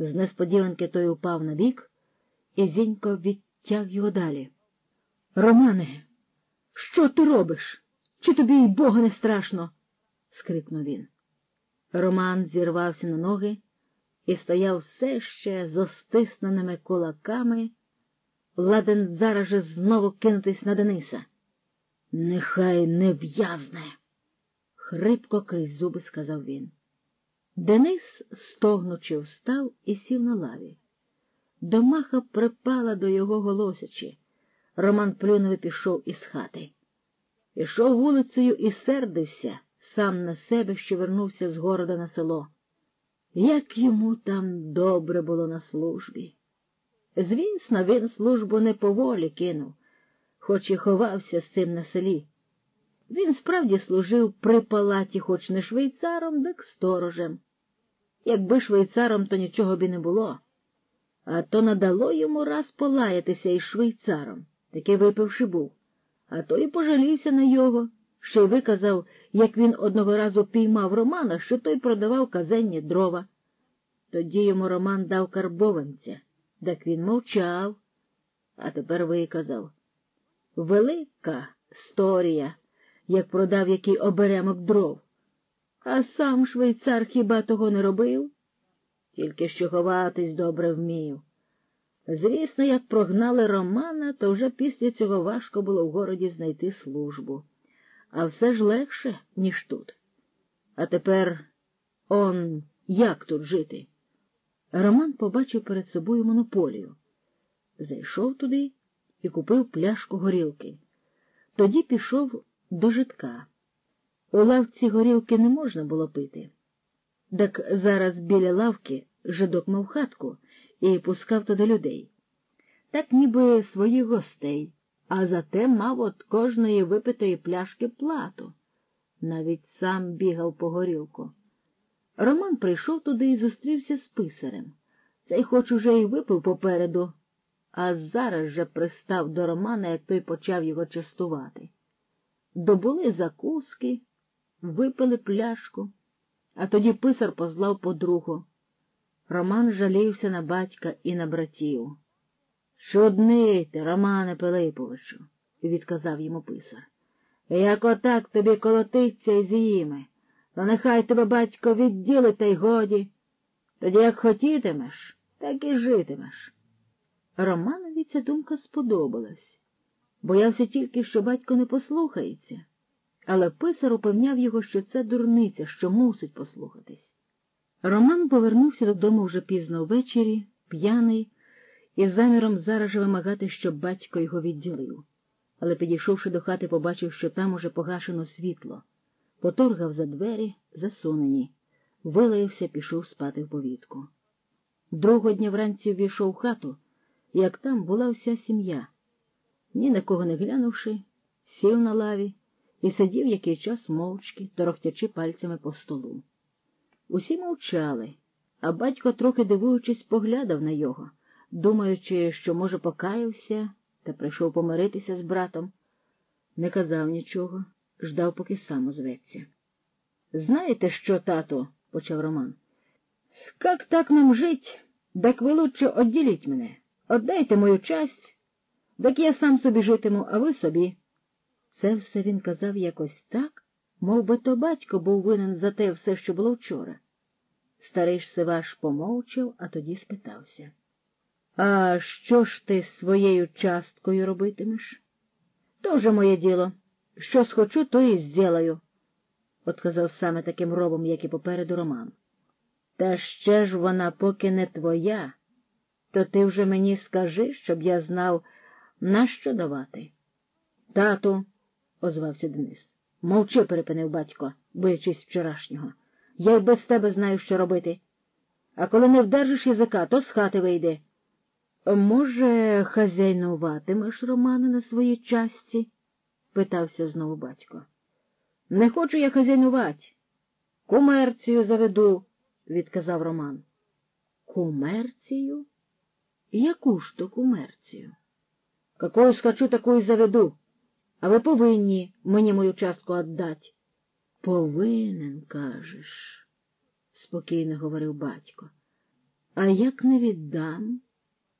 З несподіванки той упав на бік, і Зінько відтяг його далі. Романе, що ти робиш? Чи тобі й бога не страшно? скрикнув він. Роман зірвався на ноги і стояв все ще з остисненими кулаками, ладен зараз же знову кинутись на Дениса. Нехай не в'язне, хрипко крізь зуби сказав він. Денис, стогнучи, встав і сів на лаві. Домаха припала до його голосячи. Роман плюнув і пішов із хати. Пішов вулицею і сердився сам на себе, що вернувся з города на село. Як йому там добре було на службі. Звісно, він службу не поволі кинув, хоч і ховався з цим на селі. Він справді служив при палаті, хоч не швейцаром, так сторожем. Якби швейцаром, то нічого б і не було. А то надало йому раз полаятися із швейцаром, таки випивши був, а то й пожалівся на його, що й виказав, як він одного разу піймав Романа, що той продавав казенні дрова. Тоді йому Роман дав карбованця, так він мовчав, а тепер виказав. Велика сторія, як продав який оберемок дров. А сам швейцар хіба того не робив? Тільки що ховатись добре вмів. Звісно, як прогнали Романа, то вже після цього важко було в городі знайти службу. А все ж легше, ніж тут. А тепер он як тут жити? Роман побачив перед собою монополію. Зайшов туди і купив пляшку горілки. Тоді пішов до житка. У лавці горілки не можна було пити. Так зараз біля лавки жидок мав хатку і пускав туди людей. Так ніби своїх гостей, а зате мав от кожної випитої пляшки плату. Навіть сам бігав по горілку. Роман прийшов туди і зустрівся з писарем. Цей хоч уже й випив попереду, а зараз же пристав до Романа, як той почав його частувати. Добули закуски, випили пляшку, а тоді писар позлав подругу. Роман жалівся на батька і на братів. Чудний ти, Романе Пилиповичу, відказав йому писар. Як отак тобі колотиться із їми, то нехай тебе батько відділить та й годі. Тоді як хотітимеш, так і житимеш. Романові ця думка сподобалась. Боявся тільки, що батько не послухається, але писар упевняв його, що це дурниця, що мусить послухатись. Роман повернувся додому вже пізно ввечері, п'яний, із заміром зараз же вимагати, щоб батько його відділив. Але, підійшовши до хати, побачив, що там уже погашено світло, поторгав за двері, засунені, вилаявся, пішов спати в повітку. Другого дня вранці ввійшов в хату, як там була вся сім'я. Ні на кого не глянувши, сів на лаві і сидів який час мовчки, торохтячи пальцями по столу. Усі мовчали, а батько, трохи дивуючись, поглядав на його, думаючи, що, може, покаявся та прийшов помиритися з братом. Не казав нічого, ждав, поки сам озветься. Знаєте що, тато? почав Роман. Как так нам жить, так ви лучше отділіть мене, отдайте мою часть, так я сам собі житиму, а ви собі. Це все він казав якось так, мов би то батько був винен за те все, що було вчора. Старий ж Сиваш помовчав, а тоді спитався. А що ж ти своєю часткою робитимеш? То вже моє діло. Що схочу, то і зділаю, отказав саме таким робом, як і попереду Роман. Та ще ж вона поки не твоя, то ти вже мені скажи, щоб я знав, на що давати. Тату, озвався Денис. Мовчи, перепинив батько, боячись вчорашнього. Я й без тебе знаю, що робити. А коли не вдержиш язика, то з хати вийде. Може, хазяйнуватимеш, Романе, на своїй часті? питався знову батько. Не хочу я хазяйнувати. Комерцію заведу, відказав Роман. Комерцію? Яку ж то комерцію? Какую схочу, таку й заведу, а ви повинні мені мою частку віддати. Повинен, кажеш, спокійно говорив батько. А як не віддам?